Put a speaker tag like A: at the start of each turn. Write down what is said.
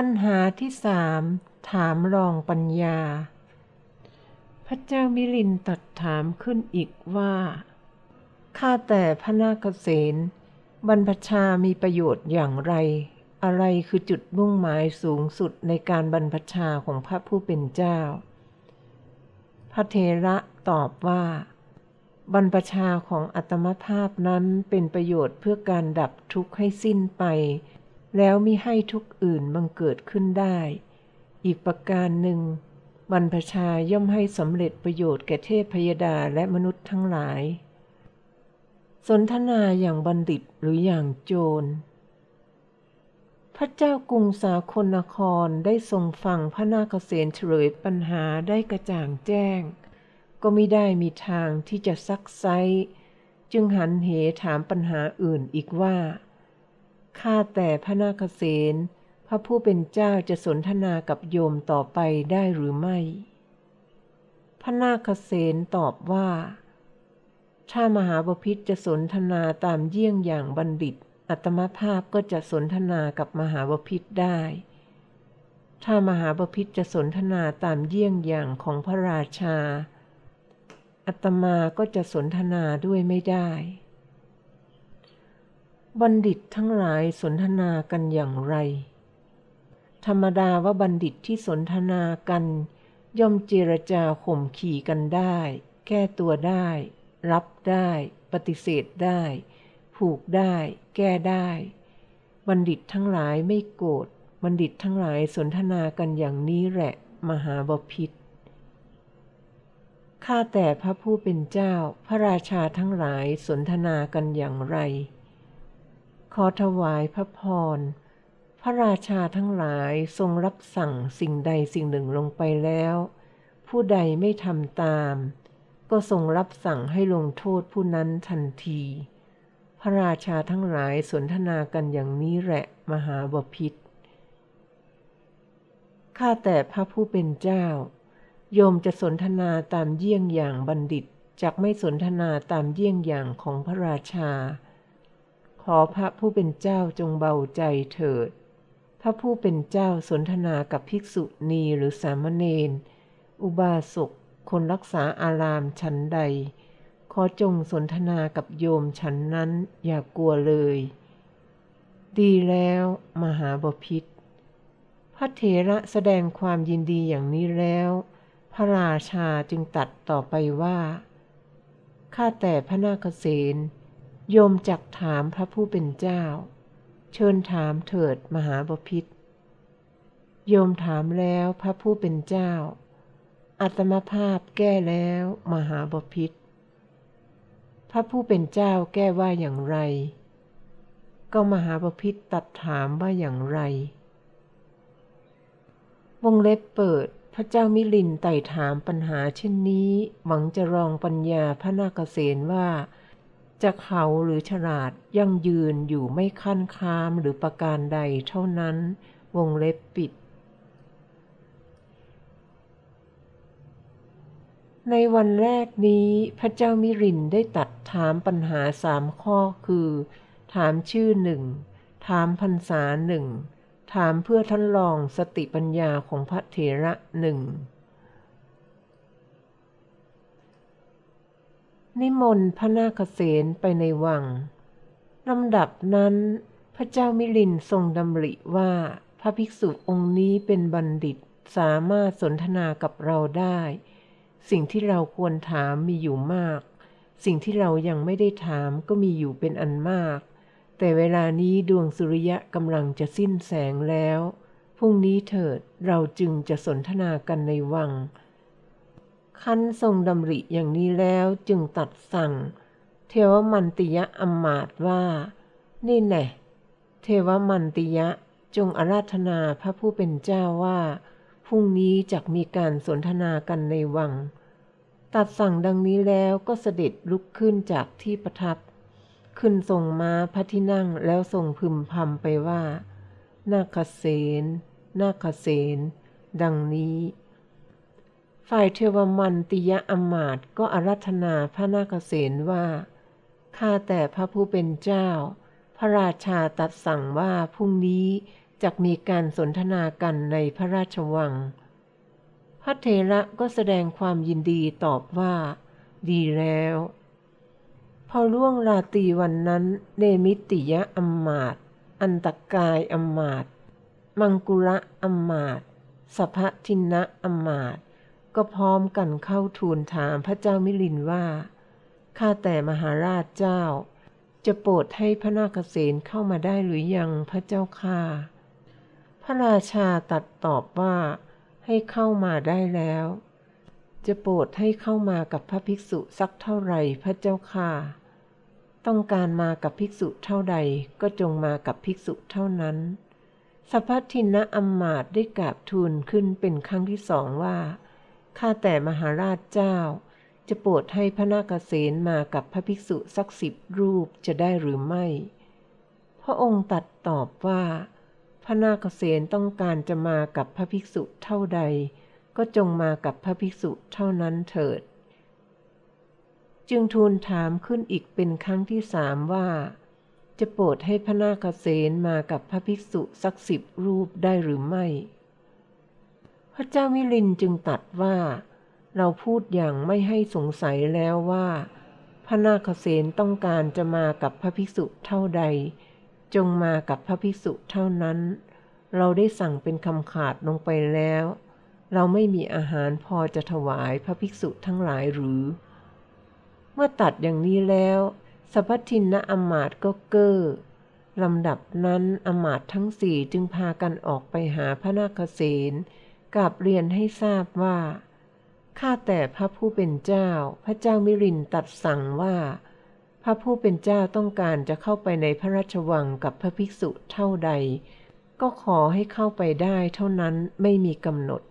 A: ปัญหาที่สามถามรองปัญญา พระเจ้ามิลินตัดถามขึ้นอีกว่าข้าแต่พระนาคเษนบรรพชามีประโยชน์อย่างไร อะไรคือจุดมุ่งหมายสูงสุดในการบรรพชาของพระผู้เป็นเจ้า พระเทระตอบว่า บรรพชาของอัตมภาพนั้นเป็นประโยชน์เพื่อการดับทุกข์ให้สิ้นไป แล้วมิให้ทุกอื่นบังเกิดขึ้นได้ อีกประการหนึ่งบรรพชาย่อมให้สำเร็จประโยชน์แก่เทพพยดาและมนุษย์ทั้งหลาย สนทนาอย่างบัณฑิตหรืออย่างโจร พระเจ้ากรุงสาคนนครได้ทรงฟังพระนาคเษนเฉลยปัญหาได้กระจ่างแจ้ง ก็ไม่ได้มีทางที่จะซักไซจึงหันเหถามปัญหาอื่นอีกว่า ข้าแต่พระนาคเษนพระผู้เป็นเจ้าจะสนทนากับโยมต่อไปได้หรือไม่ พระนาคเษนตอบว่า ถ้ามหาบพิตรจะสนทนาตามเยี่ยงอย่างบัณฑิต อัตมภาพก็จะสนทนากับมหาบพิตรได้ ถ้ามหาบพิตรจะสนทนาตามเยี่ยงอย่างของพระราชา อัตมาก็จะสนทนาด้วยไม่ได้ บัณฑิตทั้งหลายสนทนากันอย่างไร ธรรมดาว่าบัณฑิตที่สนทนากัน ย่อมเจรจาข่มขี่กันได้ แก้ตัวได้ รับได้ ปฏิเสธได้ ผูกได้ แก้ได้ บัณฑิตทั้งหลายไม่โกรธบัณฑิตทั้งหลายสนทนากันอย่างนี้แหละ มหาบพิตรข้าแต่พระผู้เป็นเจ้าพระราชาทั้งหลายสนทนากันอย่างไร ขอถวายพระพร พระราชาทั้งหลายทรงรับสั่งสิ่งใดสิ่งหนึ่งลงไปแล้ว ผู้ใดไม่ทำตาม ก็ทรงรับสั่งให้ลงโทษผู้นั้นทันที พระราชาทั้งหลายสนทนากันอย่างนี้แหละมหาบพิตรข้าแต่พระผู้เป็นเจ้า โยมจะสนทนาตามเยี่ยงอย่างบัณฑิตจักไม่สนทนาตามเยี่ยงอย่างของพระราชา ขอพระผู้เป็นเจ้าจงเบาใจเถิด พระผู้เป็นเจ้าสนทนากับภิกษุณีหรือสามเณร อุบาสก คนรักษาอารามชั้นใด ขอจงสนทนากับโยมฉันนั้นอย่ากลัวเลย ดีแล้วมหาบพิตรพระเถระแสดงความยินดีอย่างนี้แล้ว พระราชาจึงตัดต่อไปว่า ข้าแต่พระนาคเษน โยมจักถามพระผู้เป็นเจ้า เชิญถามเถิดมหาบพิตรโยมถามแล้วพระผู้เป็นเจ้า อัตมภาพแก้แล้วมหาบพิตรพระผู้เป็นเจ้าแก้ว่าอย่างไร ก็มหาบพิตรตัดถามว่าอย่างไร วงเล็บเปิดพระเจ้ามิลินไต่ถามปัญหาเช่นนี้ หวังจะรองปัญญาพระนาคเษนว่า จะเขาหรือฉลาดยั่งยืนอยู่ไม่ขั้นคามหรือประการใดเท่านั้น วงเล็บปิด ในวันแรกนี้พระเจ้ามิรินได้ตัดถามปัญหาสามข้อคือ ถามชื่อหนึ่ง ถามพรรษาหนึ่ง ถามเพื่อท่านลองสติปัญญาของพระเถระหนึ่ง นิมนต์พระนาคเษนไปในวังลำดับนั้นพระเจ้ามิลินทรงดำริว่าพระภิกษุองค์นี้เป็นบัณฑิตสามารถสนทนากับเราได้ สิ่งที่เราควรถามมีอยู่มาก สิ่งที่เรายังไม่ได้ถามก็มีอยู่เป็นอันมาก แต่เวลานี้ดวงสุริยะกำลังจะสิ้นแสงแล้ว พรุ่งนี้เถิดเราจึงจะสนทนากันในวัง คันทรงดำริอย่างนี้แล้วจึงตัดสั่ง เทวมันติยะอมมาตย์ว่า นี่แน่เทวมันติยะจงอาราธนาพระผู้เป็นเจ้าว่า พรุ่งนี้จะมีการสนทนากันในวัง ตัดสั่งดังนี้แล้วก็เสด็จลุกขึ้นจากที่ประทับ ขึ้นทรงม้าพระที่นั่งแล้วทรงพึมพำไปว่า นาคเสนนาคเสนดังนี้ ฝ่ายเทวมันติยะอมาตก็อารัธนาพระนาคเสนว่า ข้าแต่พระผู้เป็นเจ้า พระราชาตัดสั่งว่าพรุ่งนี้จักมีการสนทนากันในพระราชวัง พระเถระก็แสดงความยินดีตอบว่า ดีแล้ว พอล่วงราตรีวันนั้นเนมิติยะอมมาต อันตกายอมมาต มังกุระอมมาตสัพพทินะอมมาตย ก็พร้อมกันเข้าทูลถามพระเจ้ามิลินว่า ข้าแต่มหาราชเจ้า จะโปรดให้พระนาคเษนเข้ามาได้หรือยังพระเจ้าค่ะพระราชาตัดตอบว่าให้เข้ามาได้แล้ว จะโปรดให้เข้ามากับพระภิกษุสักเท่าไหร่พระเจ้าค่ะต้องการมากับภิกษุเท่าใดก็จงมากับภิกษุเท่านั้นสัพพทินะอัมมาต์ได้กราบทูลขึ้นเป็นครั้งที่สองว่า ข้าแต่มหาราชเจ้า จะโปรดให้พระนาคเษนมากับพระภิกษุสักสิบรูปจะได้หรือไม่ พระองค์ตัดตอบว่า พระนาคเษนต้องการจะมากับพระภิกษุเท่าใด ก็จงมากับพระภิกษุเท่านั้นเถิด จึงทูลถามขึ้นอีกเป็นครั้งที่สามว่าจะโปรดให้พระนาคเษนมากับพระภิกษุสักสิบรูปได้หรือไม่ พระเจ้ามิลินจึงตัดว่า เราพูดอย่างไม่ให้สงสัยแล้วว่า พระนาคเษนต้องการจะมากับพระภิกษุเท่าใด จงมากับพระภิกษุเท่านั้น เราได้สั่งเป็นคำขาดลงไปแล้ว เราไม่มีอาหารพอจะถวายพระภิกษุทั้งหลายหรือ เมื่อตัดอย่างนี้แล้วสัพพทินนะอมาตย์ก็เก้อลำดับนั้นอมาตย์ทั้งสี่จึงพากันออกไปหาพระนาคเษน กลับเรียนให้ทราบว่า ข้าแต่พระผู้เป็นเจ้า พระเจ้ามิรินตัดสั่งว่า พระผู้เป็นเจ้าต้องการจะเข้าไปในพระราชวังกับพระภิกษุเท่าใด ก็ขอให้เข้าไปได้เท่านั้นไม่มีกำหนด